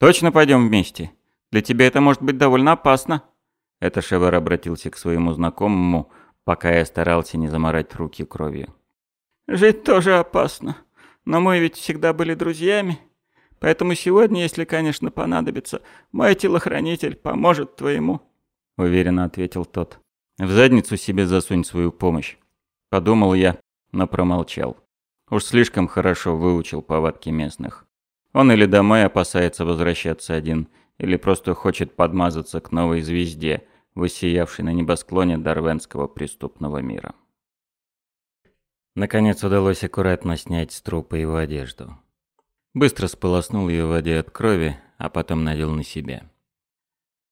«Точно пойдем вместе? Для тебя это может быть довольно опасно». Это Шевер обратился к своему знакомому, пока я старался не заморать руки кровью. «Жить тоже опасно, но мы ведь всегда были друзьями. Поэтому сегодня, если, конечно, понадобится, мой телохранитель поможет твоему», — уверенно ответил тот. «В задницу себе засунь свою помощь», — подумал я, но промолчал. Уж слишком хорошо выучил повадки местных. Он или домой опасается возвращаться один, или просто хочет подмазаться к новой звезде, высиявшей на небосклоне дарвенского преступного мира. Наконец удалось аккуратно снять с трупа его одежду. Быстро сполоснул ее в воде от крови, а потом надел на себя.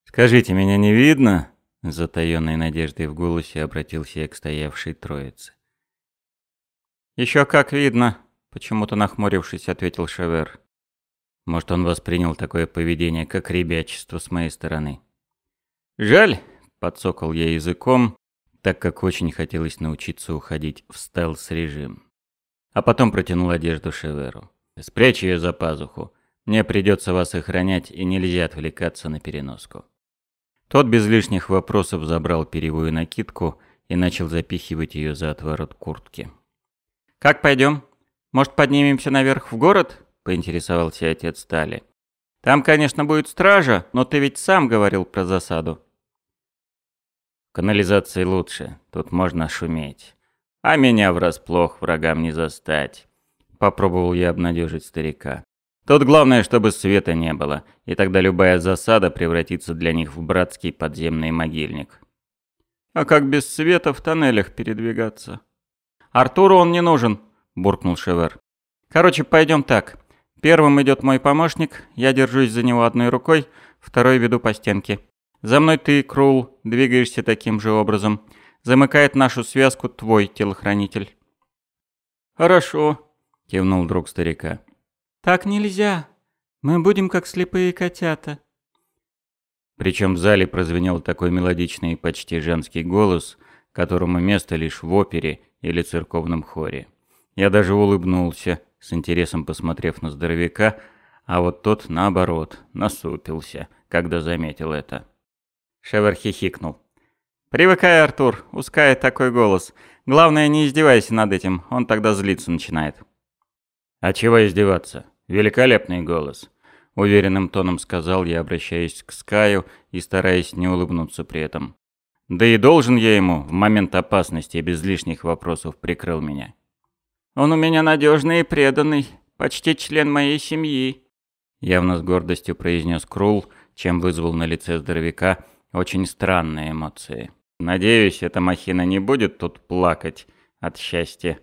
«Скажите, меня не видно?» С затаённой надеждой в голосе обратился я к стоявшей троице. «Еще как видно», — почему-то нахмурившись, ответил Шевер. Может, он воспринял такое поведение как ребячество с моей стороны. «Жаль», — подсокал я языком, так как очень хотелось научиться уходить в стелс-режим. А потом протянул одежду Шеверу. Спрячь ее за пазуху. Мне придется вас охранять, и нельзя отвлекаться на переноску. Тот без лишних вопросов забрал перевую накидку и начал запихивать ее за отворот куртки. «Как пойдем? Может, поднимемся наверх в город?» – поинтересовался отец Стали. «Там, конечно, будет стража, но ты ведь сам говорил про засаду». «Канализации лучше, тут можно шуметь. А меня врасплох врагам не застать. Попробовал я обнадежить старика. Тут главное, чтобы света не было, и тогда любая засада превратится для них в братский подземный могильник. А как без света в тоннелях передвигаться? Артуру он не нужен, буркнул Шевер. Короче, пойдем так. Первым идет мой помощник, я держусь за него одной рукой, второй веду по стенке. За мной ты, Крул, двигаешься таким же образом. Замыкает нашу связку твой телохранитель. Хорошо, кивнул друг старика. Так нельзя. Мы будем как слепые котята. Причем в зале прозвенел такой мелодичный и почти женский голос, которому место лишь в опере или церковном хоре. Я даже улыбнулся, с интересом посмотрев на здоровяка, а вот тот, наоборот, насупился, когда заметил это. Шевер хихикнул. «Привыкай, Артур, ускай такой голос. Главное, не издевайся над этим, он тогда злиться начинает». «А чего издеваться? Великолепный голос!» Уверенным тоном сказал я, обращаясь к Скаю и стараясь не улыбнуться при этом. Да и должен я ему в момент опасности без лишних вопросов прикрыл меня. «Он у меня надежный и преданный, почти член моей семьи», явно с гордостью произнес Крул, чем вызвал на лице здоровяка очень странные эмоции. «Надеюсь, эта махина не будет тут плакать от счастья».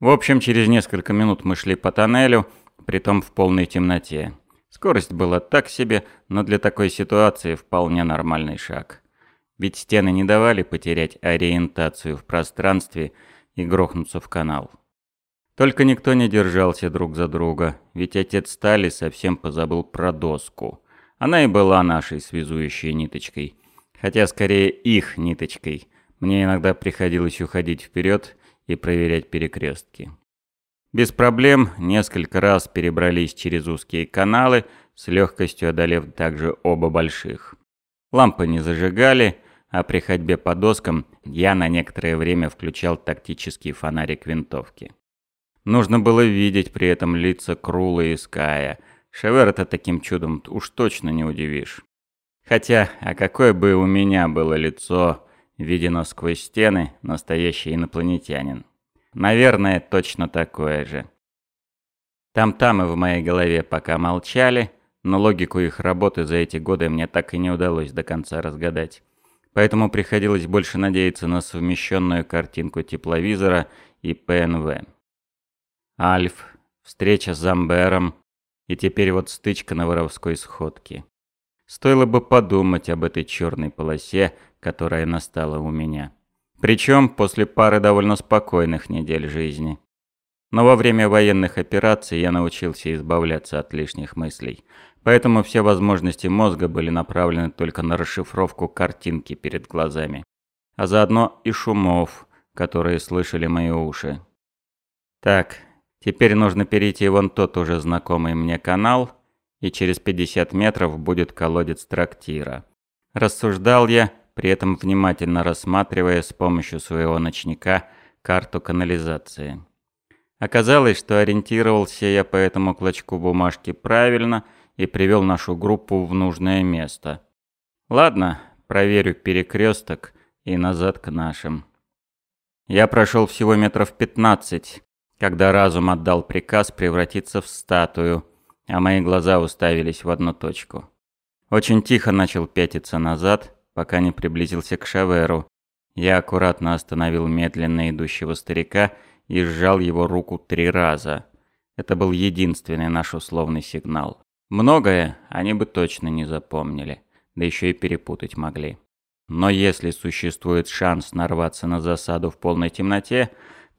В общем, через несколько минут мы шли по тоннелю, притом в полной темноте. Скорость была так себе, но для такой ситуации вполне нормальный шаг. Ведь стены не давали потерять ориентацию в пространстве и грохнуться в канал. Только никто не держался друг за друга, ведь отец Стали совсем позабыл про доску. Она и была нашей связующей ниточкой. Хотя скорее их ниточкой. Мне иногда приходилось уходить вперед и проверять перекрестки. Без проблем несколько раз перебрались через узкие каналы, с легкостью одолев также оба больших. Лампы не зажигали, а при ходьбе по доскам я на некоторое время включал тактический фонарик винтовки. Нужно было видеть при этом лица Крула и Ская. Шевер-то таким чудом уж точно не удивишь. Хотя, а какое бы у меня было лицо, видено сквозь стены, настоящий инопланетянин. Наверное, точно такое же. Там-там и в моей голове пока молчали, но логику их работы за эти годы мне так и не удалось до конца разгадать. Поэтому приходилось больше надеяться на совмещенную картинку тепловизора и ПНВ. Альф, встреча с Замбером и теперь вот стычка на воровской сходке. Стоило бы подумать об этой черной полосе, которая настала у меня. Причем после пары довольно спокойных недель жизни. Но во время военных операций я научился избавляться от лишних мыслей. Поэтому все возможности мозга были направлены только на расшифровку картинки перед глазами. А заодно и шумов, которые слышали мои уши. Так, теперь нужно перейти вон тот уже знакомый мне канал и через 50 метров будет колодец трактира. Рассуждал я, при этом внимательно рассматривая с помощью своего ночника карту канализации. Оказалось, что ориентировался я по этому клочку бумажки правильно и привел нашу группу в нужное место. Ладно, проверю перекресток и назад к нашим. Я прошел всего метров 15, когда разум отдал приказ превратиться в статую, а мои глаза уставились в одну точку. Очень тихо начал пятиться назад, пока не приблизился к Шаверу. Я аккуратно остановил медленно идущего старика и сжал его руку три раза. Это был единственный наш условный сигнал. Многое они бы точно не запомнили, да еще и перепутать могли. Но если существует шанс нарваться на засаду в полной темноте,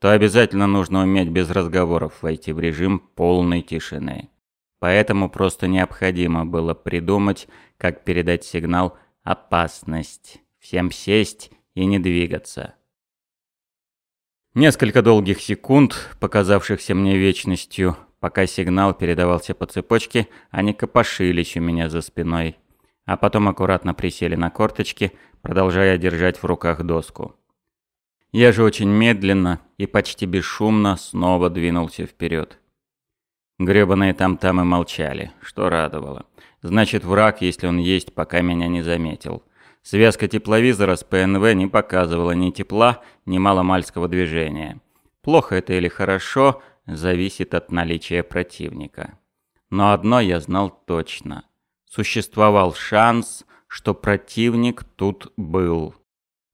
то обязательно нужно уметь без разговоров войти в режим полной тишины. Поэтому просто необходимо было придумать, как передать сигнал «опасность», всем сесть и не двигаться. Несколько долгих секунд, показавшихся мне вечностью, пока сигнал передавался по цепочке, они копошились у меня за спиной, а потом аккуратно присели на корточки, продолжая держать в руках доску. Я же очень медленно и почти бесшумно снова двинулся вперед. Гребаные там-тамы молчали, что радовало. Значит, враг, если он есть, пока меня не заметил. Связка тепловизора с ПНВ не показывала ни тепла, ни маломальского движения. Плохо это или хорошо, зависит от наличия противника. Но одно я знал точно. Существовал шанс, что противник тут был.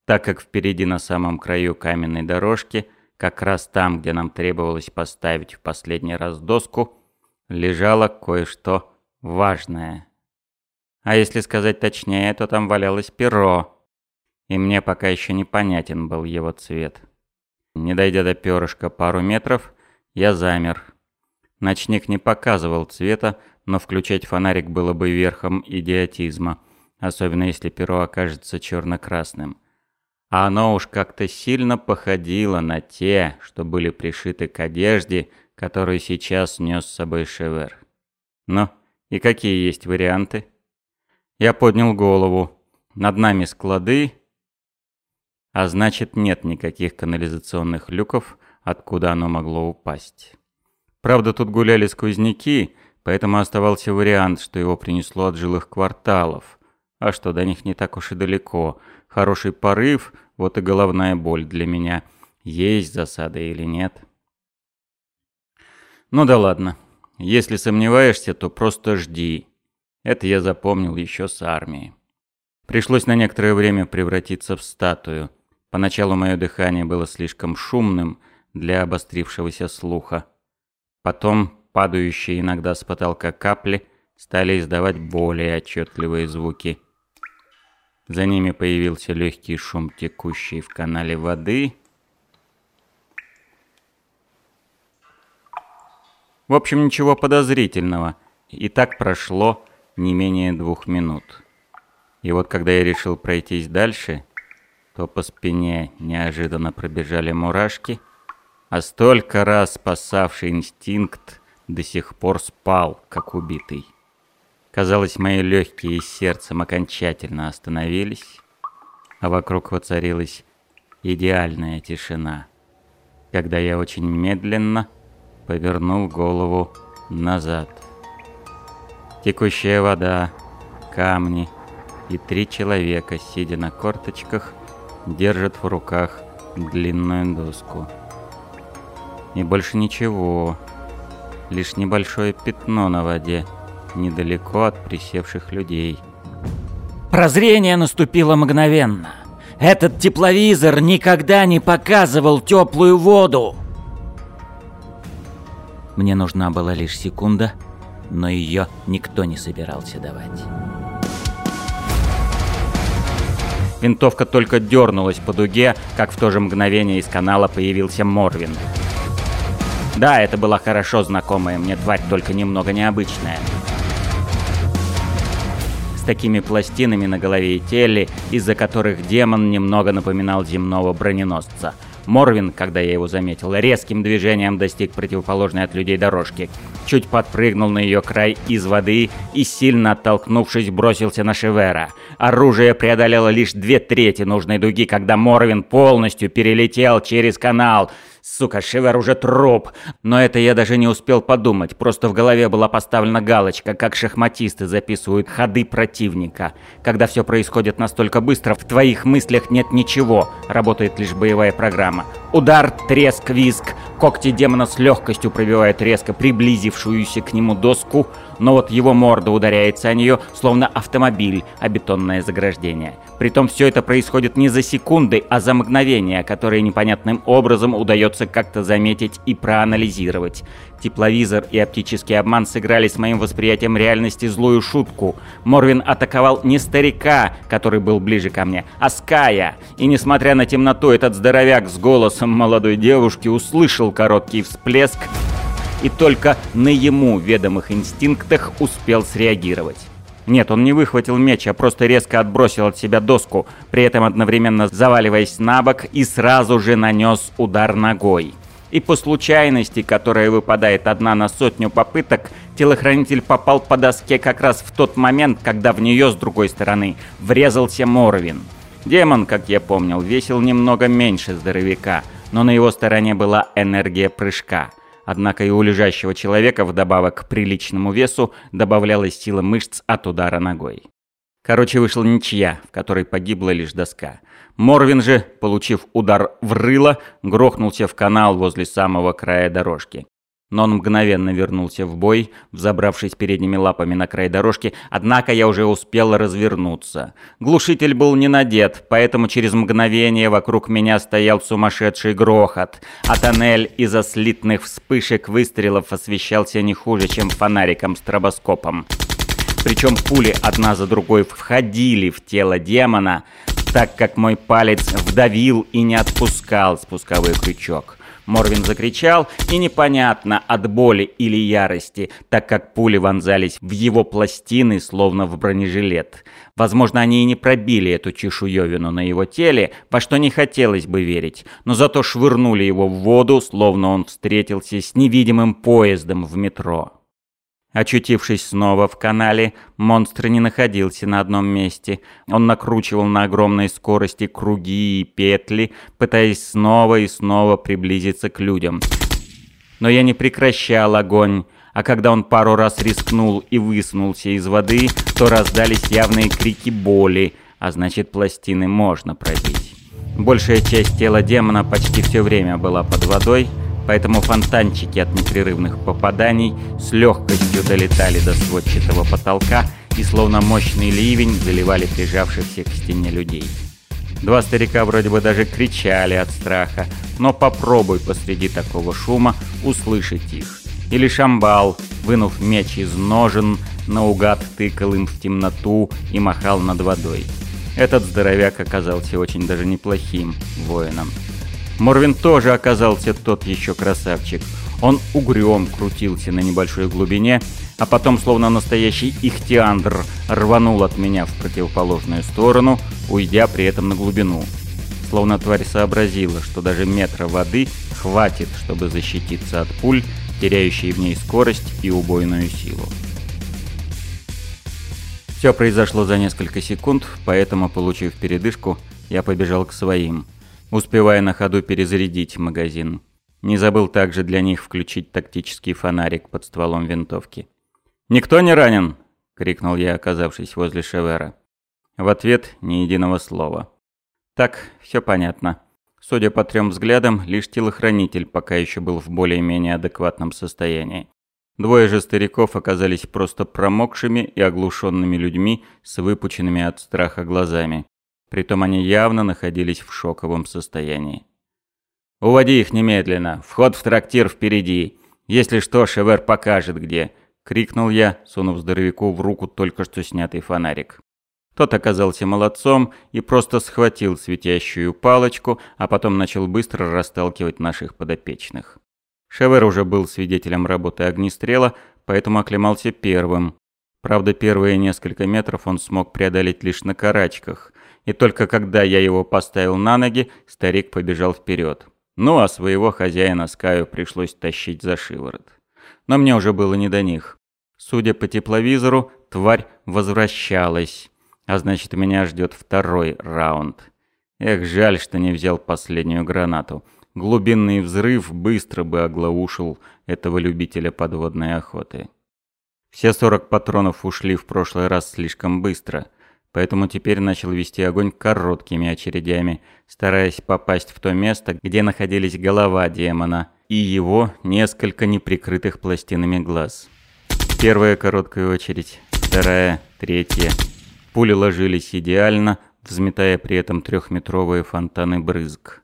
Так как впереди на самом краю каменной дорожки, как раз там, где нам требовалось поставить в последний раз доску, лежало кое-что важное. А если сказать точнее, то там валялось перо. И мне пока еще непонятен был его цвет. Не дойдя до перышка пару метров, я замер. Ночник не показывал цвета, но включать фонарик было бы верхом идиотизма, особенно если перо окажется черно-красным. А оно уж как-то сильно походило на те, что были пришиты к одежде, которую сейчас нес с собой Шевер. Ну, и какие есть варианты? Я поднял голову. Над нами склады, а значит нет никаких канализационных люков, откуда оно могло упасть. Правда, тут гуляли сквозняки, поэтому оставался вариант, что его принесло от жилых кварталов. А что, до них не так уж и далеко. Хороший порыв, вот и головная боль для меня. Есть засада или нет? Ну да ладно. Если сомневаешься, то просто жди. Это я запомнил еще с армии. Пришлось на некоторое время превратиться в статую. Поначалу мое дыхание было слишком шумным для обострившегося слуха. Потом падающие иногда с потолка капли стали издавать более отчетливые звуки. За ними появился легкий шум текущей в канале воды. В общем, ничего подозрительного. И так прошло не менее двух минут. И вот когда я решил пройтись дальше, то по спине неожиданно пробежали мурашки, а столько раз спасавший инстинкт до сих пор спал, как убитый. Казалось, мои легкие с сердцем окончательно остановились, а вокруг воцарилась идеальная тишина, когда я очень медленно повернул голову назад. Текущая вода, камни и три человека, сидя на корточках, держат в руках длинную доску. И больше ничего, лишь небольшое пятно на воде, недалеко от присевших людей. Прозрение наступило мгновенно. Этот тепловизор никогда не показывал теплую воду. Мне нужна была лишь секунда — но ее никто не собирался давать. Винтовка только дернулась по дуге, как в то же мгновение из канала появился Морвин. Да, это была хорошо знакомая мне тварь, только немного необычная. Такими пластинами на голове и теле, из-за которых демон немного напоминал земного броненосца. Морвин, когда я его заметил, резким движением достиг противоположной от людей дорожки. Чуть подпрыгнул на ее край из воды и, сильно оттолкнувшись, бросился на Шевера. Оружие преодолело лишь две трети нужной дуги, когда Морвин полностью перелетел через канал — Сука, Шивер уже труп. Но это я даже не успел подумать. Просто в голове была поставлена галочка, как шахматисты записывают ходы противника. Когда все происходит настолько быстро, в твоих мыслях нет ничего. Работает лишь боевая программа. Удар, треск, визг. Когти демона с легкостью пробивают резко приблизившуюся к нему доску но вот его морда ударяется о нее, словно автомобиль, а бетонное заграждение. Притом все это происходит не за секунды, а за мгновения, которые непонятным образом удается как-то заметить и проанализировать. Тепловизор и оптический обман сыграли с моим восприятием реальности злую шутку. Морвин атаковал не старика, который был ближе ко мне, а Ская. И несмотря на темноту, этот здоровяк с голосом молодой девушки услышал короткий всплеск и только на ему ведомых инстинктах успел среагировать. Нет, он не выхватил меч, а просто резко отбросил от себя доску, при этом одновременно заваливаясь на бок и сразу же нанес удар ногой. И по случайности, которая выпадает одна на сотню попыток, телохранитель попал по доске как раз в тот момент, когда в нее с другой стороны врезался Морвин. Демон, как я помнил, весил немного меньше здоровяка, но на его стороне была энергия прыжка – Однако и у лежащего человека вдобавок к приличному весу добавлялась сила мышц от удара ногой. Короче, вышла ничья, в которой погибла лишь доска. Морвин же, получив удар в рыло, грохнулся в канал возле самого края дорожки. Но он мгновенно вернулся в бой, взобравшись передними лапами на край дорожки, однако я уже успел развернуться. Глушитель был не надет, поэтому через мгновение вокруг меня стоял сумасшедший грохот, а тоннель из-за слитных вспышек выстрелов освещался не хуже, чем фонариком-стробоскопом. Причем пули одна за другой входили в тело демона, так как мой палец вдавил и не отпускал спусковой крючок. Морвин закричал, и непонятно, от боли или ярости, так как пули вонзались в его пластины, словно в бронежилет. Возможно, они и не пробили эту чешуевину на его теле, во что не хотелось бы верить, но зато швырнули его в воду, словно он встретился с невидимым поездом в метро. Очутившись снова в канале, монстр не находился на одном месте. Он накручивал на огромной скорости круги и петли, пытаясь снова и снова приблизиться к людям. Но я не прекращал огонь, а когда он пару раз рискнул и высунулся из воды, то раздались явные крики боли, а значит пластины можно пробить. Большая часть тела демона почти все время была под водой, поэтому фонтанчики от непрерывных попаданий с легкостью долетали до сводчатого потолка и словно мощный ливень заливали прижавшихся к стене людей. Два старика вроде бы даже кричали от страха, но попробуй посреди такого шума услышать их. Или Шамбал, вынув меч из ножен, наугад тыкал им в темноту и махал над водой. Этот здоровяк оказался очень даже неплохим воином. Морвин тоже оказался тот еще красавчик. Он угрём крутился на небольшой глубине, а потом, словно настоящий ихтиандр, рванул от меня в противоположную сторону, уйдя при этом на глубину. Словно тварь сообразила, что даже метра воды хватит, чтобы защититься от пуль, теряющей в ней скорость и убойную силу. Все произошло за несколько секунд, поэтому, получив передышку, я побежал к своим – успевая на ходу перезарядить магазин. Не забыл также для них включить тактический фонарик под стволом винтовки. «Никто не ранен!» — крикнул я, оказавшись возле Шевера. В ответ ни единого слова. Так, все понятно. Судя по трем взглядам, лишь телохранитель пока еще был в более-менее адекватном состоянии. Двое же стариков оказались просто промокшими и оглушенными людьми с выпученными от страха глазами. Притом они явно находились в шоковом состоянии. «Уводи их немедленно! Вход в трактир впереди! Если что, Шевер покажет где!» — крикнул я, сунув здоровяку в руку только что снятый фонарик. Тот оказался молодцом и просто схватил светящую палочку, а потом начал быстро расталкивать наших подопечных. Шевер уже был свидетелем работы огнестрела, поэтому оклемался первым. Правда, первые несколько метров он смог преодолеть лишь на карачках, и только когда я его поставил на ноги, старик побежал вперед. Ну а своего хозяина Скаю пришлось тащить за шиворот. Но мне уже было не до них. Судя по тепловизору, тварь возвращалась. А значит, меня ждет второй раунд. Эх, жаль, что не взял последнюю гранату. Глубинный взрыв быстро бы оглаушил этого любителя подводной охоты. Все 40 патронов ушли в прошлый раз слишком быстро, поэтому теперь начал вести огонь короткими очередями, стараясь попасть в то место, где находились голова демона и его несколько неприкрытых пластинами глаз. Первая короткая очередь, вторая, третья. Пули ложились идеально, взметая при этом трехметровые фонтаны брызг.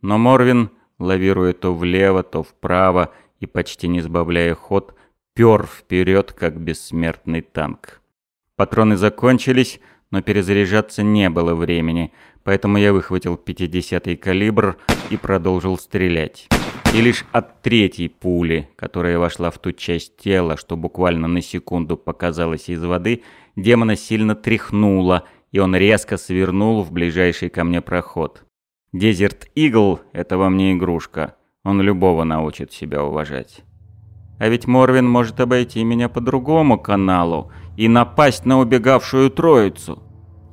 Но Морвин, лавируя то влево, то вправо и почти не сбавляя ход, пёр вперед, как бессмертный танк. Патроны закончились, но перезаряжаться не было времени, поэтому я выхватил 50-й калибр и продолжил стрелять. И лишь от третьей пули, которая вошла в ту часть тела, что буквально на секунду показалась из воды, демона сильно тряхнуло, и он резко свернул в ближайший ко мне проход. Дезерт Игл — это во мне игрушка. Он любого научит себя уважать. А ведь Морвин может обойти меня по другому каналу и напасть на убегавшую троицу.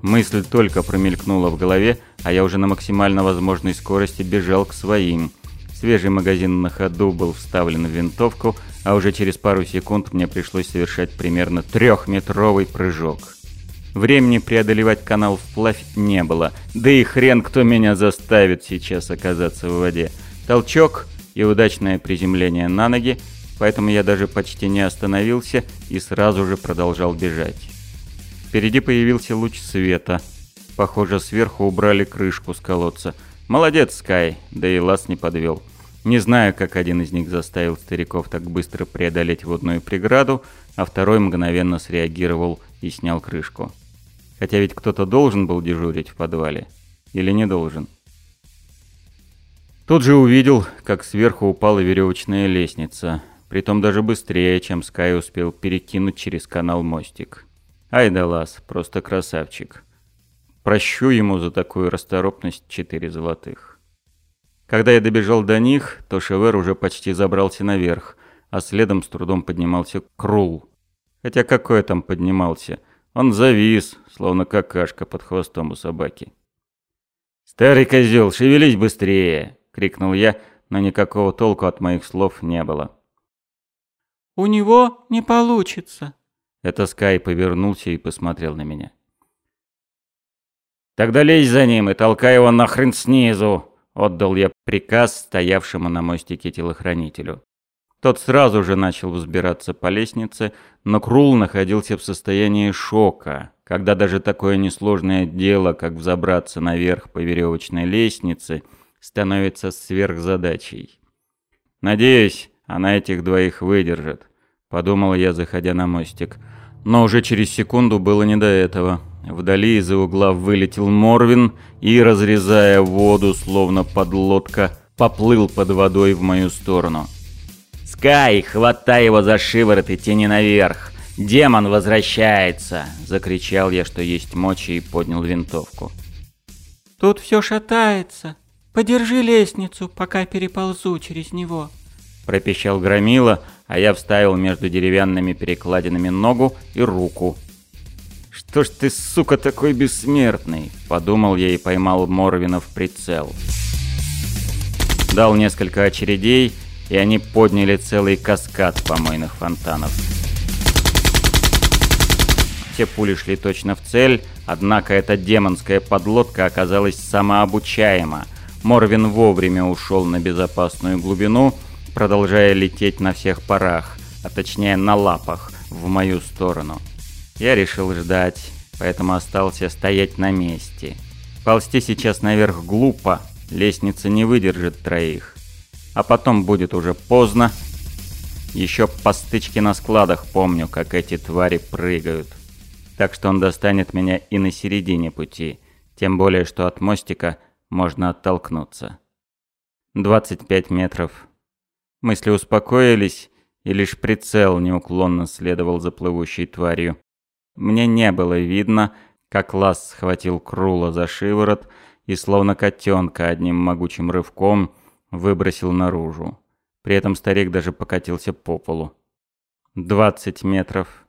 Мысль только промелькнула в голове, а я уже на максимально возможной скорости бежал к своим. Свежий магазин на ходу был вставлен в винтовку, а уже через пару секунд мне пришлось совершать примерно трехметровый прыжок. Времени преодолевать канал вплавь не было, да и хрен кто меня заставит сейчас оказаться в воде. Толчок и удачное приземление на ноги, поэтому я даже почти не остановился и сразу же продолжал бежать. Впереди появился луч света. Похоже, сверху убрали крышку с колодца. Молодец, Скай, да и лаз не подвел. Не знаю, как один из них заставил стариков так быстро преодолеть водную преграду, а второй мгновенно среагировал и снял крышку. Хотя ведь кто-то должен был дежурить в подвале. Или не должен. Тут же увидел, как сверху упала веревочная лестница притом даже быстрее, чем Скай успел перекинуть через канал мостик. Ай да лас, просто красавчик. Прощу ему за такую расторопность четыре золотых. Когда я добежал до них, то Шевер уже почти забрался наверх, а следом с трудом поднимался Крул. Хотя какой там поднимался? Он завис, словно какашка под хвостом у собаки. «Старый козел, шевелись быстрее!» — крикнул я, но никакого толку от моих слов не было. «У него не получится». Это Скай повернулся и посмотрел на меня. «Тогда лезь за ним и толкай его нахрен снизу!» Отдал я приказ стоявшему на мостике телохранителю. Тот сразу же начал взбираться по лестнице, но Крул находился в состоянии шока, когда даже такое несложное дело, как взобраться наверх по веревочной лестнице, становится сверхзадачей. Надеюсь, она этих двоих выдержит подумал я, заходя на мостик. Но уже через секунду было не до этого. Вдали из-за угла вылетел Морвин и, разрезая воду, словно подлодка, поплыл под водой в мою сторону. «Скай, хватай его за шиворот и тяни наверх! Демон возвращается!» — закричал я, что есть мочи, и поднял винтовку. «Тут все шатается. Подержи лестницу, пока переползу через него», — пропищал Громила, — а я вставил между деревянными перекладинами ногу и руку. «Что ж ты, сука, такой бессмертный?» – подумал я и поймал Морвина в прицел. Дал несколько очередей, и они подняли целый каскад помойных фонтанов. Все пули шли точно в цель, однако эта демонская подлодка оказалась самообучаема. Морвин вовремя ушел на безопасную глубину – продолжая лететь на всех парах, а точнее на лапах, в мою сторону. Я решил ждать, поэтому остался стоять на месте. Ползти сейчас наверх глупо, лестница не выдержит троих. А потом будет уже поздно. Еще по стычке на складах помню, как эти твари прыгают. Так что он достанет меня и на середине пути, тем более, что от мостика можно оттолкнуться. 25 метров, Мысли успокоились, и лишь прицел неуклонно следовал за плывущей тварью. Мне не было видно, как Лас схватил Крула за шиворот и словно котенка одним могучим рывком выбросил наружу. При этом старик даже покатился по полу. «Двадцать метров.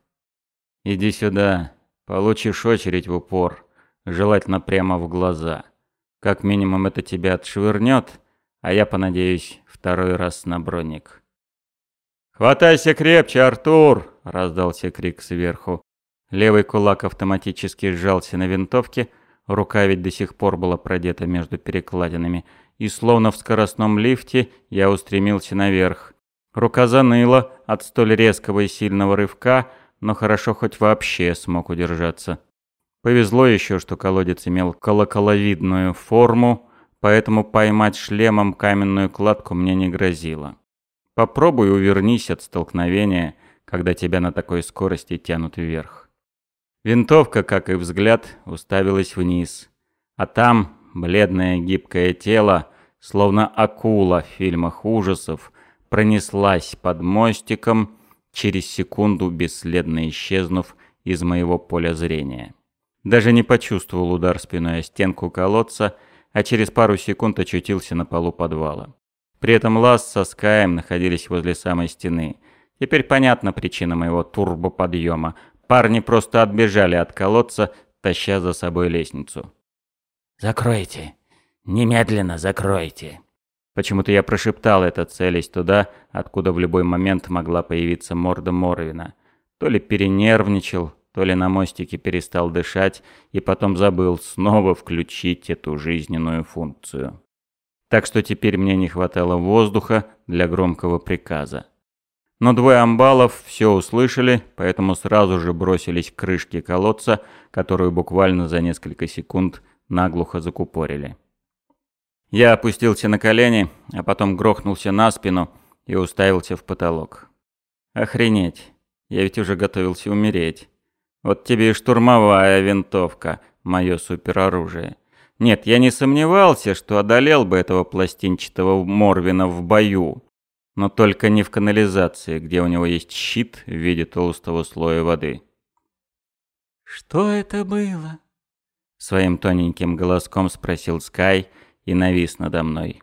Иди сюда. Получишь очередь в упор. Желательно прямо в глаза. Как минимум это тебя отшвырнет, а я понадеюсь второй раз на броник». «Хватайся крепче, Артур!» — раздался крик сверху. Левый кулак автоматически сжался на винтовке, рука ведь до сих пор была продета между перекладинами, и словно в скоростном лифте я устремился наверх. Рука заныла от столь резкого и сильного рывка, но хорошо хоть вообще смог удержаться. Повезло еще, что колодец имел колоколовидную форму, поэтому поймать шлемом каменную кладку мне не грозило. Попробуй увернись от столкновения, когда тебя на такой скорости тянут вверх. Винтовка, как и взгляд, уставилась вниз. А там бледное гибкое тело, словно акула в фильмах ужасов, пронеслась под мостиком, через секунду бесследно исчезнув из моего поля зрения. Даже не почувствовал удар спиной о стенку колодца, а через пару секунд очутился на полу подвала. При этом Лас со Скаем находились возле самой стены. Теперь понятна причина моего турбоподъема. Парни просто отбежали от колодца, таща за собой лестницу. «Закройте! Немедленно закройте!» Почему-то я прошептал это, целясь туда, откуда в любой момент могла появиться морда Моровина. То ли перенервничал, то ли на мостике перестал дышать и потом забыл снова включить эту жизненную функцию. Так что теперь мне не хватало воздуха для громкого приказа. Но двое амбалов все услышали, поэтому сразу же бросились к крышке колодца, которую буквально за несколько секунд наглухо закупорили. Я опустился на колени, а потом грохнулся на спину и уставился в потолок. Охренеть, я ведь уже готовился умереть. Вот тебе и штурмовая винтовка, мое супероружие. Нет, я не сомневался, что одолел бы этого пластинчатого Морвина в бою, но только не в канализации, где у него есть щит в виде толстого слоя воды. «Что это было?» Своим тоненьким голоском спросил Скай и навис надо мной.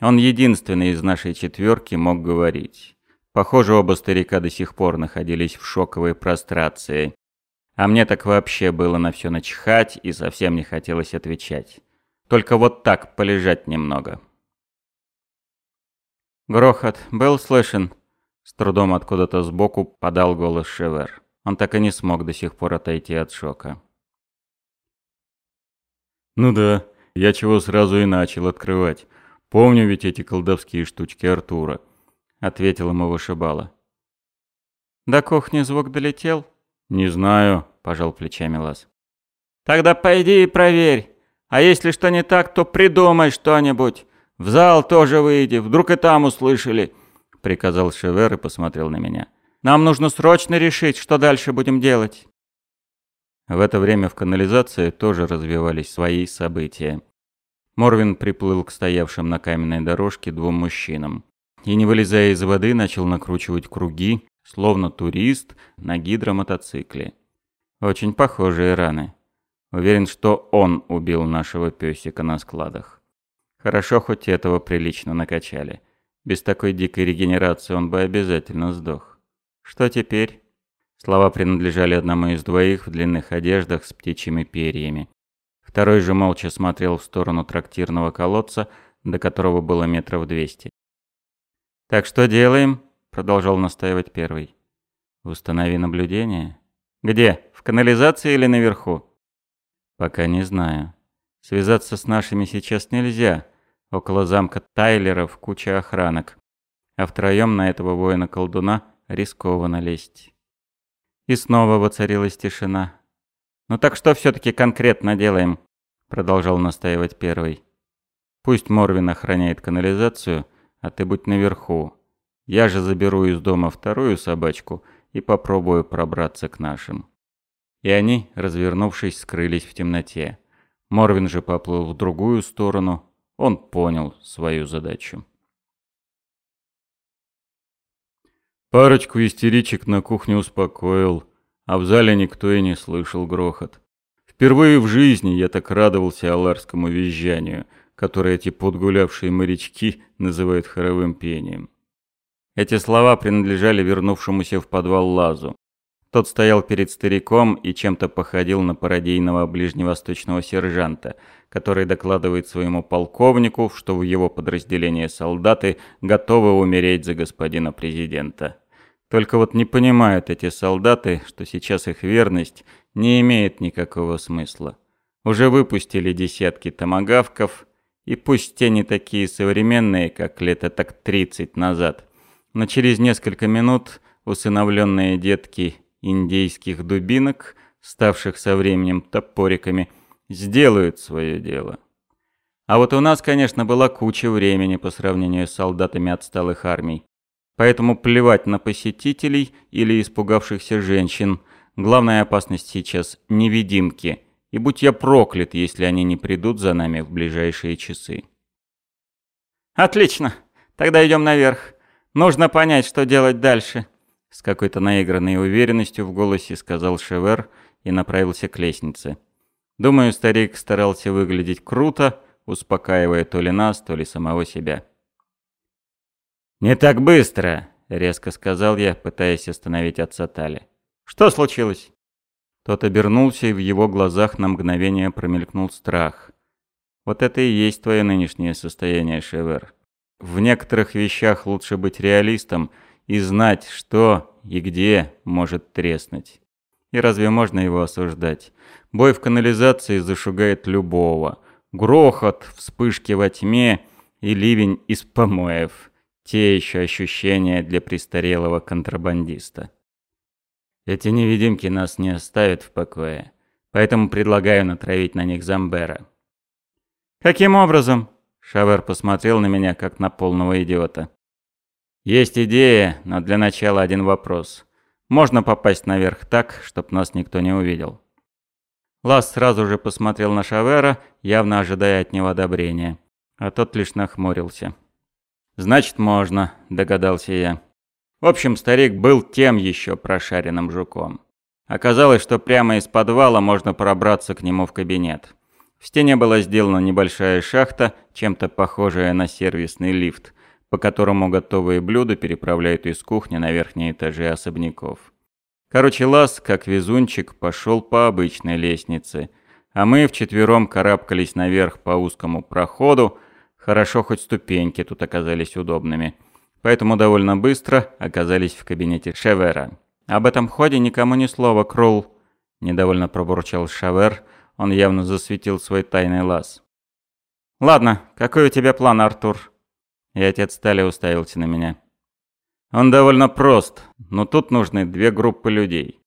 Он единственный из нашей четверки мог говорить. Похоже, оба старика до сих пор находились в шоковой прострации. А мне так вообще было на все начихать и совсем не хотелось отвечать. Только вот так полежать немного. «Грохот был слышен?» С трудом откуда-то сбоку подал голос Шевер. Он так и не смог до сих пор отойти от шока. «Ну да, я чего сразу и начал открывать. Помню ведь эти колдовские штучки Артура», — ответил ему вышибала. «До кухни звук долетел?» «Не знаю», — пожал плечами Лас. «Тогда пойди и проверь. А если что не так, то придумай что-нибудь. В зал тоже выйди, вдруг и там услышали», — приказал Шевер и посмотрел на меня. «Нам нужно срочно решить, что дальше будем делать». В это время в канализации тоже развивались свои события. Морвин приплыл к стоявшим на каменной дорожке двум мужчинам. И, не вылезая из воды, начал накручивать круги, словно турист на гидромотоцикле. Очень похожие раны. Уверен, что он убил нашего песика на складах. Хорошо, хоть этого прилично накачали. Без такой дикой регенерации он бы обязательно сдох. Что теперь? Слова принадлежали одному из двоих в длинных одеждах с птичьими перьями. Второй же молча смотрел в сторону трактирного колодца, до которого было метров двести. «Так что делаем?» — продолжал настаивать первый. «Установи наблюдение». «Где? В канализации или наверху?» «Пока не знаю. Связаться с нашими сейчас нельзя. Около замка Тайлеров куча охранок. А втроем на этого воина-колдуна рискованно лезть. И снова воцарилась тишина. «Ну так что все-таки конкретно делаем?» Продолжал настаивать первый. «Пусть Морвин охраняет канализацию, а ты будь наверху. Я же заберу из дома вторую собачку и попробую пробраться к нашим». И они, развернувшись, скрылись в темноте. Морвин же поплыл в другую сторону. Он понял свою задачу. Парочку истеричек на кухне успокоил, а в зале никто и не слышал грохот. Впервые в жизни я так радовался аларскому визжанию, которое эти подгулявшие морячки называют хоровым пением. Эти слова принадлежали вернувшемуся в подвал Лазу. Тот стоял перед стариком и чем-то походил на пародийного ближневосточного сержанта, который докладывает своему полковнику, что в его подразделении солдаты готовы умереть за господина президента. Только вот не понимают эти солдаты, что сейчас их верность не имеет никакого смысла. Уже выпустили десятки томагавков, и пусть те не такие современные, как лет так 30 назад, но через несколько минут усыновленные детки индейских дубинок, ставших со временем топориками, сделают свое дело. А вот у нас, конечно, была куча времени по сравнению с солдатами отсталых армий. Поэтому плевать на посетителей или испугавшихся женщин. Главная опасность сейчас – невидимки. И будь я проклят, если они не придут за нами в ближайшие часы. «Отлично! Тогда идем наверх. Нужно понять, что делать дальше», с какой-то наигранной уверенностью в голосе сказал Шевер и направился к лестнице. Думаю, старик старался выглядеть круто, успокаивая то ли нас, то ли самого себя. «Не так быстро!» — резко сказал я, пытаясь остановить отца Тали. «Что случилось?» Тот обернулся, и в его глазах на мгновение промелькнул страх. «Вот это и есть твое нынешнее состояние, Шевер. В некоторых вещах лучше быть реалистом — и знать, что и где может треснуть. И разве можно его осуждать? Бой в канализации зашугает любого. Грохот, вспышки во тьме и ливень из помоев. Те еще ощущения для престарелого контрабандиста. Эти невидимки нас не оставят в покое, поэтому предлагаю натравить на них Замбера. «Каким образом?» Шавер посмотрел на меня, как на полного идиота. Есть идея, но для начала один вопрос. Можно попасть наверх так, чтобы нас никто не увидел. Лас сразу же посмотрел на Шавера, явно ожидая от него одобрения. А тот лишь нахмурился. «Значит, можно», — догадался я. В общем, старик был тем еще прошаренным жуком. Оказалось, что прямо из подвала можно пробраться к нему в кабинет. В стене была сделана небольшая шахта, чем-то похожая на сервисный лифт, по которому готовые блюда переправляют из кухни на верхние этажи особняков. Короче, Лас, как везунчик, пошел по обычной лестнице, а мы вчетвером карабкались наверх по узкому проходу, хорошо хоть ступеньки тут оказались удобными. Поэтому довольно быстро оказались в кабинете Шевера. «Об этом ходе никому ни слова, Крул», — недовольно пробурчал Шевер, он явно засветил свой тайный лаз. «Ладно, какой у тебя план, Артур?» И отец Стали уставился на меня. Он довольно прост, но тут нужны две группы людей.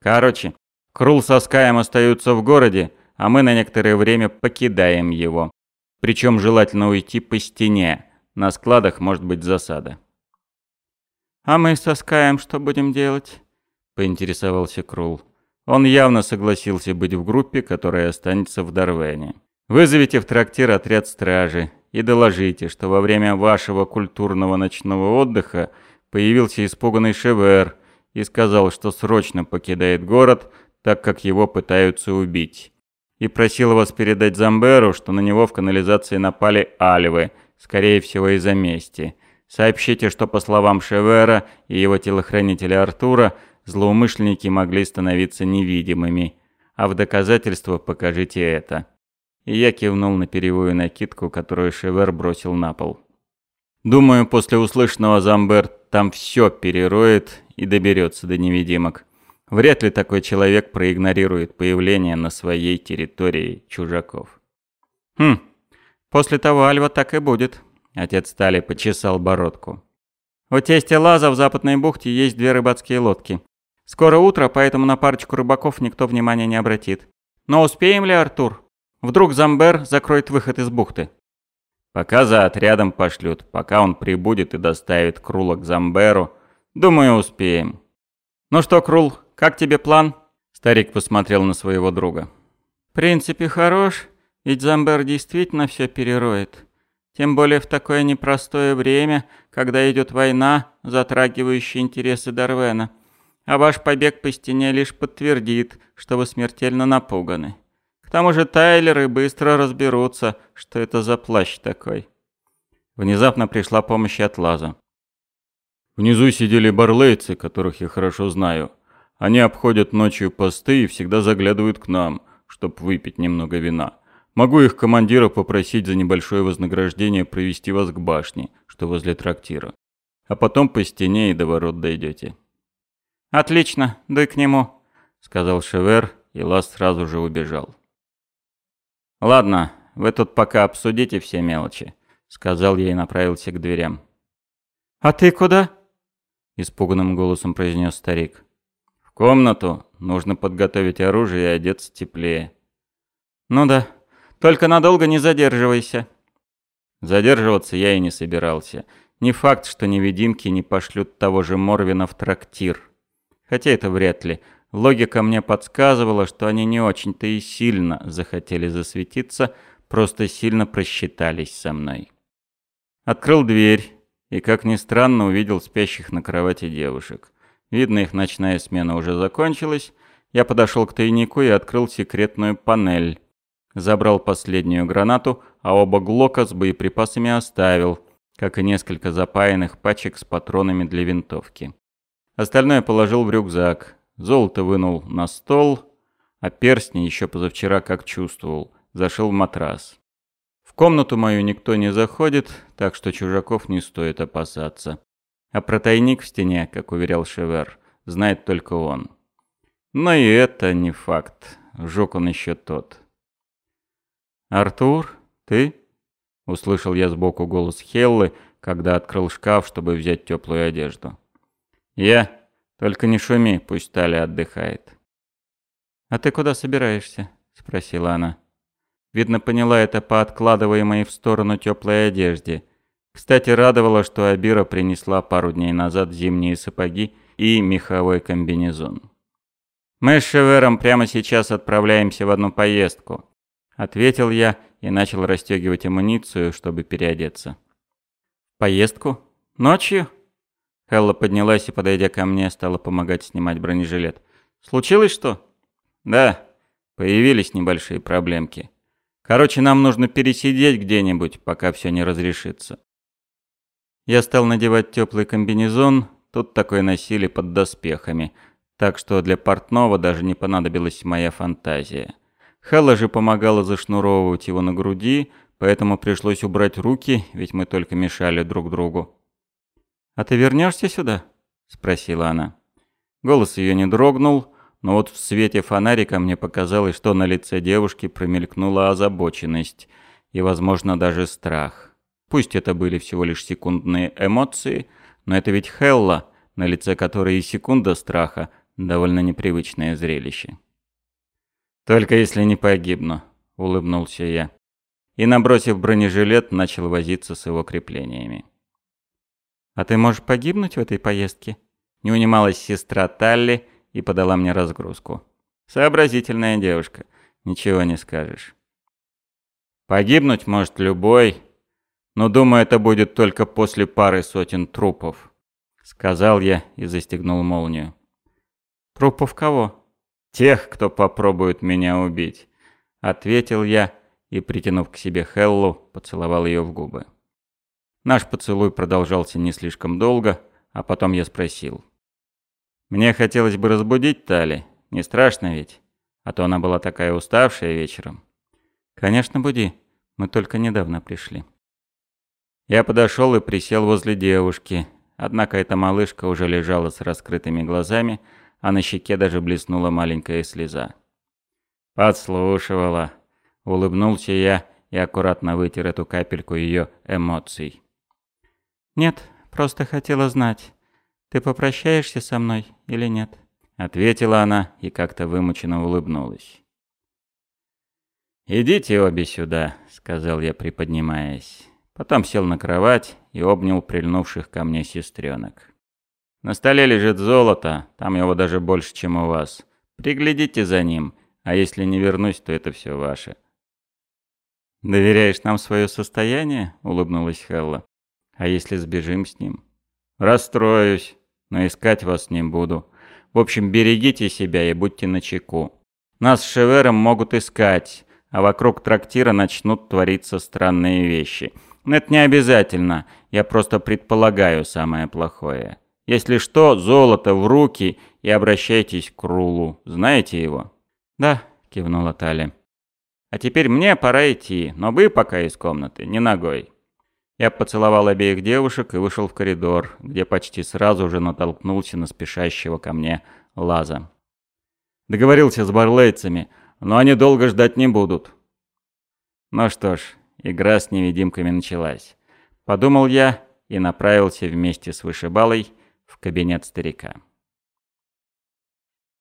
Короче, Крул со Скаем остаются в городе, а мы на некоторое время покидаем его. Причем желательно уйти по стене. На складах может быть засада. «А мы со Скаем что будем делать?» – поинтересовался Крул. Он явно согласился быть в группе, которая останется в Дарвене. «Вызовите в трактир отряд стражи и доложите, что во время вашего культурного ночного отдыха появился испуганный Шевер и сказал, что срочно покидает город, так как его пытаются убить. И просил вас передать Замберу, что на него в канализации напали альвы, скорее всего из-за мести. Сообщите, что по словам Шевера и его телохранителя Артура, злоумышленники могли становиться невидимыми. А в доказательство покажите это. И я кивнул на перевую накидку, которую Шевер бросил на пол. Думаю, после услышанного Замбер там все перероет и доберется до невидимок. Вряд ли такой человек проигнорирует появление на своей территории чужаков. Хм, после того Альва так и будет. Отец Стали почесал бородку. У тестя Лаза в Западной бухте есть две рыбацкие лодки. Скоро утро, поэтому на парочку рыбаков никто внимания не обратит. Но успеем ли, Артур? Вдруг Замбер закроет выход из бухты. Пока за отрядом пошлют, пока он прибудет и доставит Крула к Замберу, думаю, успеем. Ну что, Крул, как тебе план? Старик посмотрел на своего друга. В принципе, хорош, ведь Замбер действительно все перероет. Тем более в такое непростое время, когда идет война, затрагивающая интересы Дарвена. А ваш побег по стене лишь подтвердит, что вы смертельно напуганы тому же Тайлеры быстро разберутся, что это за плащ такой. Внезапно пришла помощь от Лаза. Внизу сидели барлейцы, которых я хорошо знаю. Они обходят ночью посты и всегда заглядывают к нам, чтоб выпить немного вина. Могу их командира попросить за небольшое вознаграждение провести вас к башне, что возле трактира. А потом по стене и до ворот дойдете. «Отлично, дуй к нему», — сказал Шевер, и Лас сразу же убежал. «Ладно, вы тут пока обсудите все мелочи», — сказал я и направился к дверям. «А ты куда?» — испуганным голосом произнес старик. «В комнату. Нужно подготовить оружие и одеться теплее». «Ну да. Только надолго не задерживайся». Задерживаться я и не собирался. Не факт, что невидимки не пошлют того же Морвина в трактир. Хотя это вряд ли. Логика мне подсказывала, что они не очень-то и сильно захотели засветиться, просто сильно просчитались со мной. Открыл дверь и, как ни странно, увидел спящих на кровати девушек. Видно, их ночная смена уже закончилась. Я подошел к тайнику и открыл секретную панель. Забрал последнюю гранату, а оба глока с боеприпасами оставил, как и несколько запаянных пачек с патронами для винтовки. Остальное положил в рюкзак. Золото вынул на стол, а перстни еще позавчера как чувствовал. Зашел в матрас. В комнату мою никто не заходит, так что чужаков не стоит опасаться. А про тайник в стене, как уверял Шевер, знает только он. Но и это не факт. Жук он еще тот. «Артур, ты?» — услышал я сбоку голос Хеллы, когда открыл шкаф, чтобы взять теплую одежду. «Я? Только не шуми, пусть Таля отдыхает». «А ты куда собираешься?» — спросила она. Видно, поняла это по откладываемой в сторону теплой одежде. Кстати, радовало, что Абира принесла пару дней назад зимние сапоги и меховой комбинезон. «Мы с Шевером прямо сейчас отправляемся в одну поездку», — ответил я и начал расстегивать амуницию, чтобы переодеться. «Поездку? Ночью?» Хелла поднялась и, подойдя ко мне, стала помогать снимать бронежилет. «Случилось что?» «Да, появились небольшие проблемки. Короче, нам нужно пересидеть где-нибудь, пока все не разрешится». Я стал надевать теплый комбинезон, тут такое носили под доспехами, так что для портного даже не понадобилась моя фантазия. Хелла же помогала зашнуровывать его на груди, поэтому пришлось убрать руки, ведь мы только мешали друг другу. «А ты вернешься сюда?» — спросила она. Голос ее не дрогнул, но вот в свете фонарика мне показалось, что на лице девушки промелькнула озабоченность и, возможно, даже страх. Пусть это были всего лишь секундные эмоции, но это ведь Хелла, на лице которой и секунда страха — довольно непривычное зрелище. «Только если не погибну», — улыбнулся я. И, набросив бронежилет, начал возиться с его креплениями. «А ты можешь погибнуть в этой поездке?» Не унималась сестра Талли и подала мне разгрузку. «Сообразительная девушка, ничего не скажешь». «Погибнуть может любой, но думаю, это будет только после пары сотен трупов», — сказал я и застегнул молнию. «Трупов кого?» «Тех, кто попробует меня убить», — ответил я и, притянув к себе Хеллу, поцеловал ее в губы. Наш поцелуй продолжался не слишком долго, а потом я спросил. «Мне хотелось бы разбудить Тали, не страшно ведь? А то она была такая уставшая вечером». «Конечно, буди, мы только недавно пришли». Я подошел и присел возле девушки, однако эта малышка уже лежала с раскрытыми глазами, а на щеке даже блеснула маленькая слеза. «Подслушивала», — улыбнулся я и аккуратно вытер эту капельку ее эмоций. «Нет, просто хотела знать, ты попрощаешься со мной или нет?» Ответила она и как-то вымученно улыбнулась. «Идите обе сюда», — сказал я, приподнимаясь. Потом сел на кровать и обнял прильнувших ко мне сестренок. «На столе лежит золото, там его даже больше, чем у вас. Приглядите за ним, а если не вернусь, то это все ваше». «Доверяешь нам свое состояние?» — улыбнулась Хелла. А если сбежим с ним? Расстроюсь, но искать вас не буду. В общем, берегите себя и будьте начеку. Нас с Шевером могут искать, а вокруг трактира начнут твориться странные вещи. Но это не обязательно, я просто предполагаю самое плохое. Если что, золото в руки и обращайтесь к Рулу. Знаете его?» «Да», — кивнула Тали. «А теперь мне пора идти, но вы пока из комнаты, не ногой». Я поцеловал обеих девушек и вышел в коридор, где почти сразу же натолкнулся на спешащего ко мне Лаза. Договорился с барлейцами, но они долго ждать не будут. Ну что ж, игра с невидимками началась. Подумал я и направился вместе с вышибалой в кабинет старика.